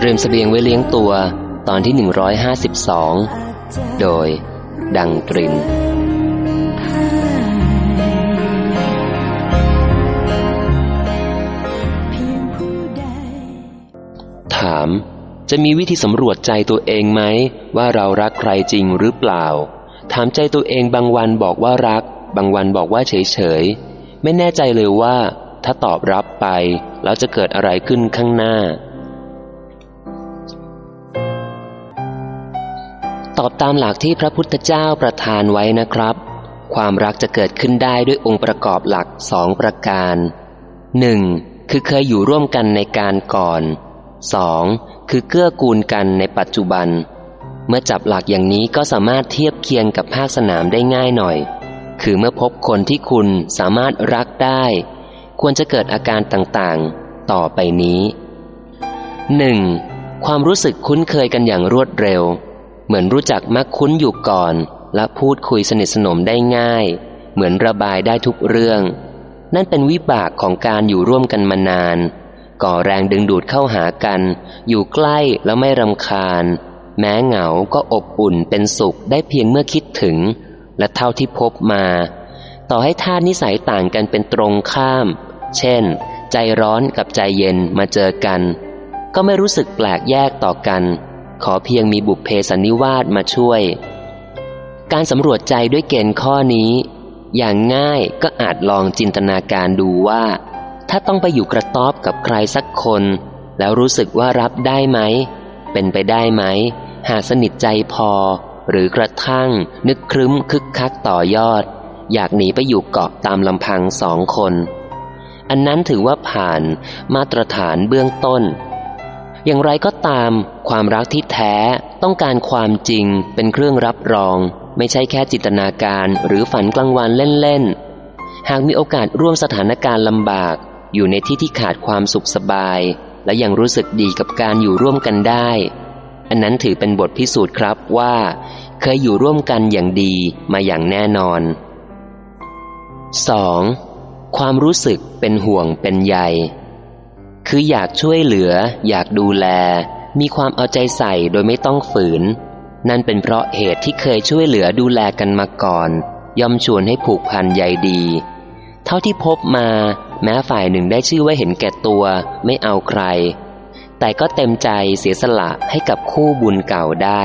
เตรียมสเสบียงไว้เลี้ยงตัวตอนที่ 152 โดย ดังตริน ถาม จะมีวิธีสำรวจใจตัวเองไหม ว่าเรารักใครจริงหรือเปล่า ถามใจตัวเองบางวันบอกว่ารัก บางวันบอกว่าเฉยเฉยไม่แน่ใจเลยว่า ถ้าตอบรับไปแล้วจะเกิดอะไรขึ้นข้างหน้า ตอบตามหลักที่พระพุทธเจ้าประทานไว้นะครับ ความรักจะเกิดขึ้นได้ด้วยองค์ประกอบหลักสองประการหนึ่งคือเคยอยู่ร่วมกันในการก่อนสองคือเกื้อกูลกันในปัจจุบัน เมื่อจับหลักอย่างนี้ก็สามารถเทียบเคียงกับภาคสนามได้ง่ายหน่อย คือเมื่อพบคนที่คุณสามารถรักได้ ควรจะเกิดอาการต่างๆ ต่อไปนี้หนึ่งความรู้สึกคุ้นเคยกันอย่างรวดเร็ว เหมือนรู้จักมักคุ้นอยู่ก่อน และพูดคุยสนิทสนมได้ง่าย เหมือนระบายได้ทุกเรื่อง นั่นเป็นวิบากของการอยู่ร่วมกันมานาน ก่อแรงดึงดูดเข้าหากัน อยู่ใกล้แล้วไม่รำคาญ แม้เหงาก็อบอุ่นเป็นสุขได้เพียงเมื่อคิดถึง และเท่าที่พบมา ต่อให้ท่านิสัยต่างกันเป็นตรงข้าม เช่น ใจร้อนกับใจเย็นมาเจอกัน ก็ไม่รู้สึกแปลกแยกต่อกัน ขอเพียงมีบุพเพสันนิวาสมาช่วย การสำรวจใจด้วยเกณฑ์ข้อนี้ อย่างง่ายก็อาจลองจินตนาการดูว่า ถ้าต้องไปอยู่กระต๊อบกับใครสักคน แล้วรู้สึกว่ารับได้ไหม เป็นไปได้ไหม หากสนิทใจพอ หรือกระทั่ง นึกครึ้มคึกคักต่อยอด อยากหนีไปอยู่เกาะตามลำพังสองคน อันนั้นถือว่าผ่านมาตรฐานเบื้องต้น อย่างไรก็ตาม ความรักที่แท้ต้องการความจริงเป็นเครื่องรับรอง ไม่ใช่แค่จินตนาการหรือฝันกลางวันเล่นๆ หากมีโอกาสร่วมสถานการณ์ลำบาก อยู่ในที่ที่ขาดความสุขสบาย และยังรู้สึกดีกับการอยู่ร่วมกันได้ อันนั้นถือเป็นบทพิสูจน์ครับว่า เคยอยู่ร่วมกันอย่างดีมาอย่างแน่นอน 2. ความรู้สึกเป็นห่วงเป็นใย คืออยากช่วยเหลือ อยากดูแล มีความเอาใจใส่โดยไม่ต้องฝืน นั่นเป็นเพราะเหตุที่เคยช่วยเหลือดูแลกันมาก่อน ย่อมชวนให้ผูกพันใยดี เท่าที่พบมา แม้ฝ่ายหนึ่งได้ชื่อว่าเห็นแก่ตัว ไม่เอาใคร แต่ก็เต็มใจเสียสละให้กับคู่บุญเก่าได้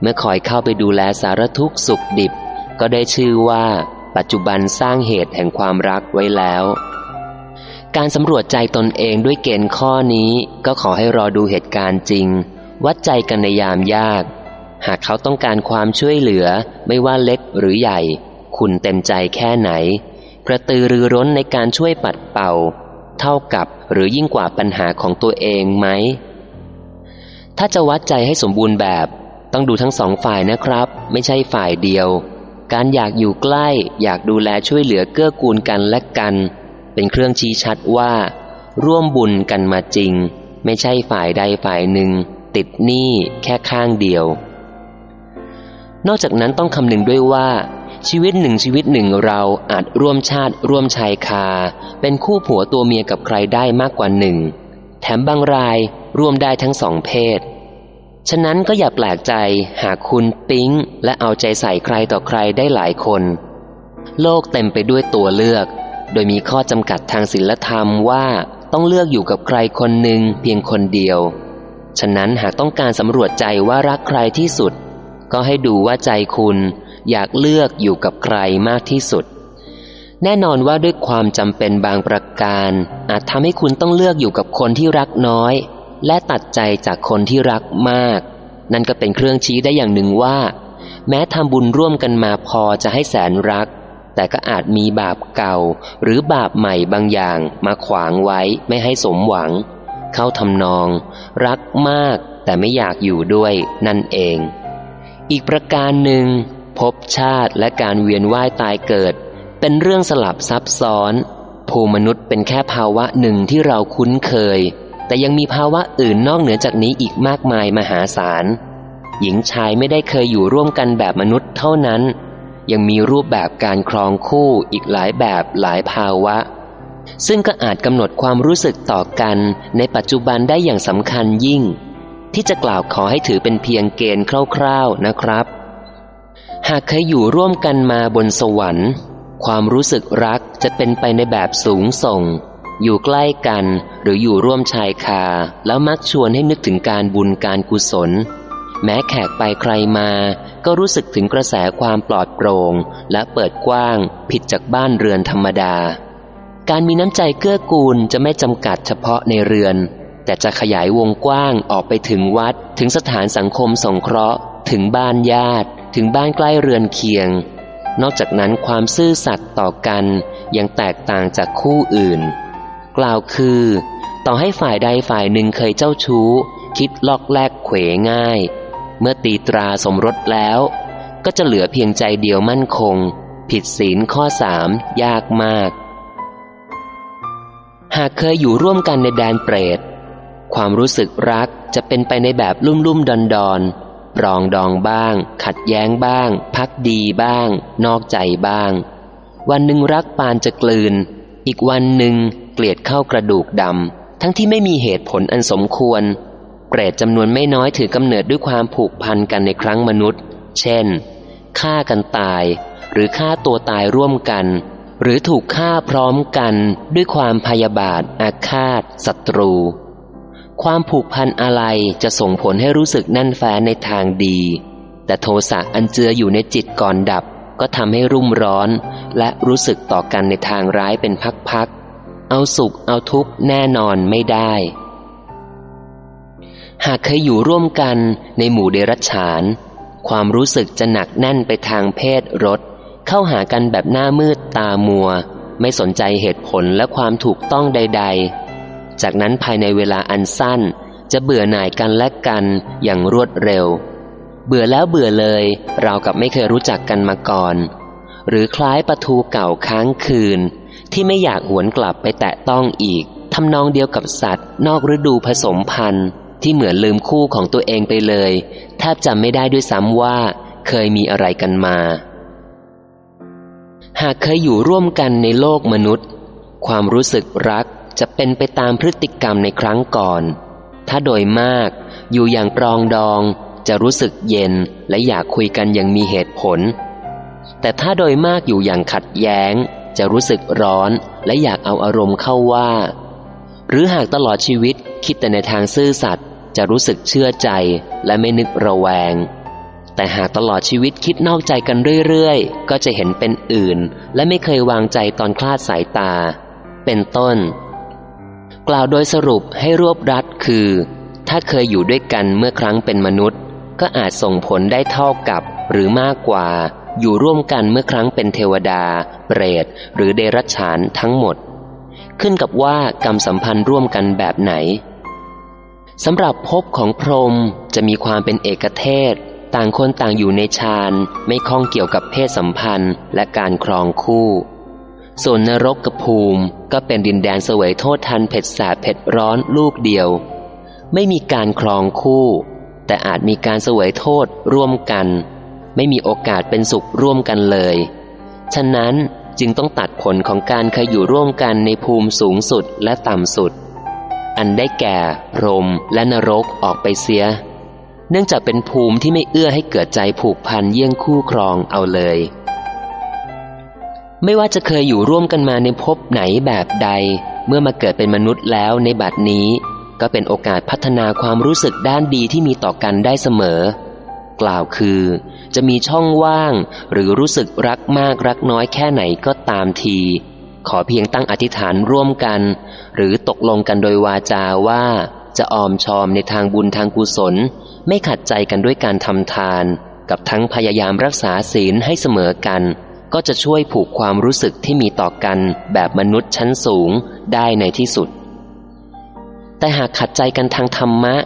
เมื่อคอยเข้าไปดูแลสารทุกข์สุขดิบ ก็ได้ชื่อว่า ปัจจุบันสร้างเหตุแห่งความรักไว้แล้ว การสำรวจใจตนเองด้วยเกณฑ์ข้อนี้ ก็ขอให้รอดูเหตุการณ์จริง วัดใจกันในยามยาก หากเขาต้องการความช่วยเหลือไม่ว่าเล็กหรือใหญ่ คุณเต็มใจแค่ไหน กระตือรือร้นในการช่วยปัดเป่า เท่ากับหรือยิ่งกว่าปัญหาของตัวเองไหม ถ้าจะวัดใจให้สมบูรณ์แบบ ต้องดูทั้งสองฝ่ายนะครับ ไม่ใช่ฝ่ายเดียว การอยากอยู่ใกล้ อยากดูแลช่วยเหลือเกื้อกูลกันและกัน เป็นเครื่องชี้ชัดว่า ร่วมบุญกันมาจริง ไม่ใช่ฝ่ายใดฝ่ายหนึ่ง ติดหนี้แค่ข้างเดียว นอกจากนั้นต้องคำนึงด้วยว่า ชีวิตหนึ่งชีวิตหนึ่งเราอาจร่วมชาติร่วมชายคา เป็นคู่ผัวตัวเมียกับใครได้มากกว่าหนึ่ง แถมบางรายร่วมได้ทั้งสองเพศฉะนั้นก็อย่าแปลกใจหากคุณปิ๊ง และเอาใจใส่ใครต่อใครได้หลายคน โลกเต็มไปด้วยตัวเลือก โดยมีข้อจำกัดทางศีลธรรมว่าต้องเลือกอยู่กับใครคนหนึ่งเพียงคนเดียว ฉะนั้นหากต้องการสำรวจใจว่ารักใครที่สุด ก็ให้ดูว่าใจคุณอยากเลือกอยู่กับใครมากที่สุด แน่นอนว่าด้วยความจำเป็นบางประการ อาจทำให้คุณต้องเลือกอยู่กับคนที่รักน้อย และตัดใจจากคนที่รักมาก นั่นก็เป็นเครื่องชี้ได้อย่างหนึ่งว่า แม้ทำบุญร่วมกันมาพอจะให้แสนรัก แต่ก็อาจมีบาปเก่าหรือบาปใหม่บางอย่างมาขวางไว้ไม่ให้สมหวัง เข้าทำนอง รักมากแต่ไม่อยากอยู่ด้วยนั่นเอง อีกประการหนึ่งพบชาติและการเวียนว่ายตายเกิด เป็นเรื่องสลับซับซ้อน ภูมนุษย์เป็นแค่ภาวะหนึ่งที่เราคุ้นเคย แต่ยังมีภาวะอื่นนอกเหนือจากนี้อีกมากมายมหาศาลหญิงชายไม่ได้เคยอยู่ร่วมกันแบบมนุษย์เท่านั้น ยังมีรูปแบบการครองคู่อีกหลายแบบหลายภาวะ ซึ่งก็อาจกำหนดความรู้สึกต่อกันในปัจจุบันได้อย่างสำคัญยิ่ง ที่จะกล่าวขอให้ถือเป็นเพียงเกณฑ์คร่าวๆนะครับ หากเคยอยู่ร่วมกันมาบนสวรรค์ ความรู้สึกรักจะเป็นไปในแบบสูงส่ง อยู่ใกล้กันหรืออยู่ร่วมชายคาแล้วมักชวนให้นึกถึงการบุญการกุศล แม้แขกไปใครมาก็รู้สึกถึงกระแสความปลอดโปร่งและเปิดกว้างผิดจากบ้านเรือนธรรมดา การมีน้ำใจเกื้อกูลจะไม่จำกัดเฉพาะในเรือน แต่จะขยายวงกว้างออกไปถึงวัด ถึงสถานสังคมสงเคราะห์ ถึงบ้านญาติ ถึงบ้านใกล้เรือนเคียง นอกจากนั้นความซื่อสัตย์ต่อกันยังแตกต่างจากคู่อื่น กล่าวคือ ต่อให้ฝ่ายใดฝ่ายหนึ่งเคยเจ้าชู้ คิดลอกแลกเขวง่าย มื่อตีตราสมรสแล้ว ก็จะเหลือเพียงใจเดียวมั่นคง ผิดศีลข้อสามยากมาก หากเคยอยู่ร่วมกันในแดนเปรต ความรู้สึกรักจะเป็นไปในแบบลุ่มลุ่มดอนดอนปรองดองบ้าง ขัดแย้งบ้าง พักดีบ้าง นอกใจบ้าง วันหนึ่งรักปานจะกลืน อีกวันหนึ่งเกลียดเข้ากระดูกดำทั้งที่ไม่มีเหตุผลอันสมควร เปรตจำนวนไม่น้อยถือกำเนิดด้วยความผูกพันกันในครั้งมนุษย์ เช่นฆ่ากันตาย หรือฆ่าตัวตายร่วมกัน หรือถูกฆ่าพร้อมกันด้วยความพยาบาท อาฆาตศัตรู ความผูกพันอะไรจะส่งผลให้รู้สึกแน่นแฟ้นในทางดี แต่โทสะอันเจืออยู่ในจิตก่อนดับ ก็ทำให้รุ่มร้อน และรู้สึกต่อกันในทางร้ายเป็นพักๆเอาสุขเอาทุกข์แน่นอนไม่ได้ หากเคยอยู่ร่วมกันในหมู่เดรัจฉาน ความรู้สึกจะหนักแน่นไปทางเพศรสเข้าหากันแบบหน้ามืดตามัว ไม่สนใจเหตุผลและความถูกต้องใด ๆ จากนั้นภายในเวลาอันสั้น จะเบื่อหน่ายกันและกันอย่างรวดเร็ว เบื่อแล้วเบื่อเลยเรากับไม่เคยรู้จักกันมาก่อน หรือคล้ายประทูเก่าค้างคืน ที่ไม่อยากหวนกลับไปแตะต้องอีกทำนองเดียวกับสัตว์ นอกฤดูผสมพันธุ์ ที่เหมือนลืมคู่ของตัวเองไปเลยแทบจำไม่ได้ด้วยซ้ำว่า เคยมีอะไรกันมา หากเคยอยู่ร่วมกันในโลกมนุษย์ ความรู้สึกรักจะเป็นไปตามพฤติกรรมในครั้งก่อน ถ้าโดยมากอยู่อย่างปรองดองจะรู้สึกเย็นและอยากคุยกันอย่างมีเหตุผล แต่ถ้าโดยมากอยู่อย่างขัดแย้ง จะรู้สึกร้อนและอยากเอาอารมณ์เข้าว่า หรือหากตลอดชีวิตคิดแต่ในทางซื่อสัตย์ จะรู้สึกเชื่อใจและไม่นึกระแวง แต่หากตลอดชีวิตคิดนอกใจกันเรื่อยๆ ก็จะเห็นเป็นอื่น และไม่เคยวางใจตอนคลาดสายตา เป็นต้น กล่าวโดยสรุปให้รวบรัดคือ ถ้าเคยอยู่ด้วยกันเมื่อครั้งเป็นมนุษย์ ก็อาจส่งผลได้เท่ากับหรือมากกว่า อยู่ร่วมกันเมื่อครั้งเป็นเทวดา เปรต หรือเดรัจฉานทั้งหมด ขึ้นกับว่ากรรมสัมพันธ์ร่วมกันแบบไหน สำหรับภพของพรหมจะมีความเป็นเอกเทศ ต่างคนต่างอยู่ในฌานไม่ข้องเกี่ยวกับเพศสัมพันธ์และการครองคู่ ส่วนนรกกับภูมิก็เป็นดินแดนเสวยโทษทันเผ็ดแสบเผ็ดร้อนลูกเดียว ไม่มีการครองคู่ แต่อาจมีการเสวยโทษร่วมกัน ไม่มีโอกาสเป็นสุขร่วมกันเลย ฉะนั้นจึงต้องตัดผลของการเคยอยู่ร่วมกันในภูมิสูงสุดและต่ำสุด อันได้แก่พรมและนรกออกไปเสีย เนื่องจากเป็นภูมิที่ไม่เอื้อให้เกิดใจผูกพันเยี่ยงคู่ครองเอาเลย ไม่ว่าจะเคยอยู่ร่วมกันมาในภพไหนแบบใด เมื่อมาเกิดเป็นมนุษย์แล้วในบัดนี้ ก็เป็นโอกาสพัฒนาความรู้สึกด้านดีที่มีต่อกันได้เสมอ กล่าวคือ จะมีช่องว่าง หรือรู้สึกรักมากรักน้อยแค่ไหนก็ตามที ขอเพียงตั้งอธิษฐานร่วมกัน หรือตกลงกันโดยวาจาว่า จะออมชอมในทางบุญทางกุศล ไม่ขัดใจกันด้วยการทำทาน กับทั้งพยายามรักษาศีลให้เสมอกัน ก็จะช่วยผูกความรู้สึกที่มีต่อกันแบบมนุษย์ชั้นสูงได้ในที่สุด แต่หากขัดใจกันทางธรรมะ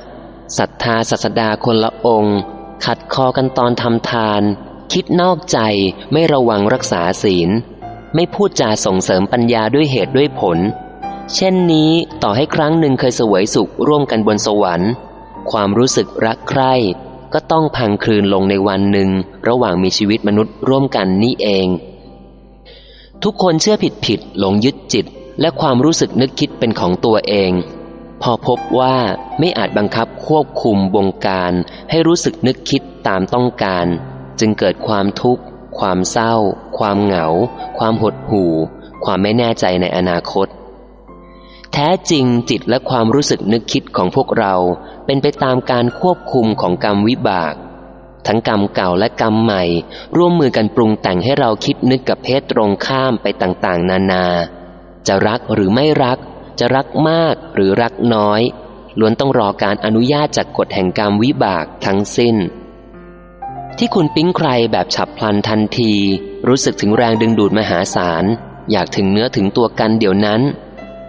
ศรัทธาศาสดาคนละองค์ ขัดคอกันตอนทำทาน คิดนอกใจไม่ระวังรักษาศีล ไม่พูดจาส่งเสริมปัญญาด้วยเหตุด้วยผล เช่นนี้ต่อให้ครั้งหนึ่งเคยเสวยสุขร่วมกันบนสวรรค์ ความรู้สึกรักใคร่ก็ต้องพังคลืนลงในวันหนึ่ง ระหว่างมีชีวิตมนุษย์ร่วมกันนี่เอง ทุกคนเชื่อผิดผิดหลงยึดจิต และความรู้สึกนึกคิดเป็นของตัวเอง พอพบว่าไม่อาจบังคับควบคุมบงการ ให้รู้สึกนึกคิดตามต้องการ จึงเกิดความทุกข์ ความเศร้า ความเหงา ความหดหู่ ความไม่แน่ใจในอนาคต แท้จริงจิตและความรู้สึกนึกคิดของพวกเราเป็นไปตามการควบคุมของกรรมวิบาก ทั้งกรรมเก่าและกรรมใหม่ ร่วมมือกันปรุงแต่งให้เราคิดนึกกับเพศตรงข้ามไปต่างๆ นานา จะรักหรือไม่รัก จะรักมากหรือรักน้อยล้วนต้องรอการอนุญาตจากกฎแห่งกรรมวิบากทั้งสิ้น ที่คุณปิ๊งใครแบบฉับพลันทันที รู้สึกถึงแรงดึงดูดมหาศาล อยากถึงเนื้อถึงตัวกันเดี๋ยวนั้น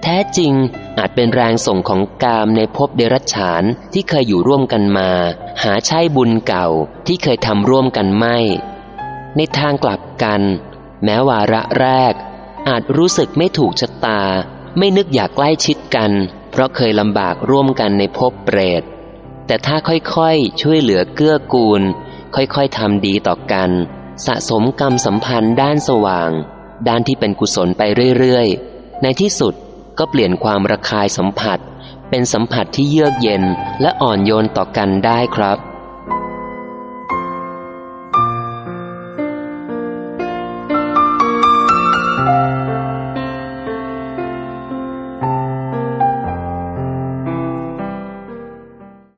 แท้จริงอาจเป็นแรงส่งของกามในภพเดรัจฉานที่เคยอยู่ร่วมกันมา หาใช่บุญเก่าที่เคยทำร่วมกันไม่ ในทางกลับกัน แม้วาระแรก อาจรู้สึกไม่ถูกชะตา ไม่นึกอยากใกล้ชิดกัน เพราะเคยลำบากร่วมกันในภพเปรตแต่ถ้าค่อยๆ ช่วยเหลือเกื้อกูล ค่อยๆทำดีต่อกัน สะสมกรรมสัมพันธ์ด้านสว่าง ด้านที่เป็นกุศลไปเรื่อยๆ ในที่สุดก็เปลี่ยนความระคายสัมผัส เป็นสัมผัสที่เยือกเย็นและอ่อนโยนต่อกันได้ครับ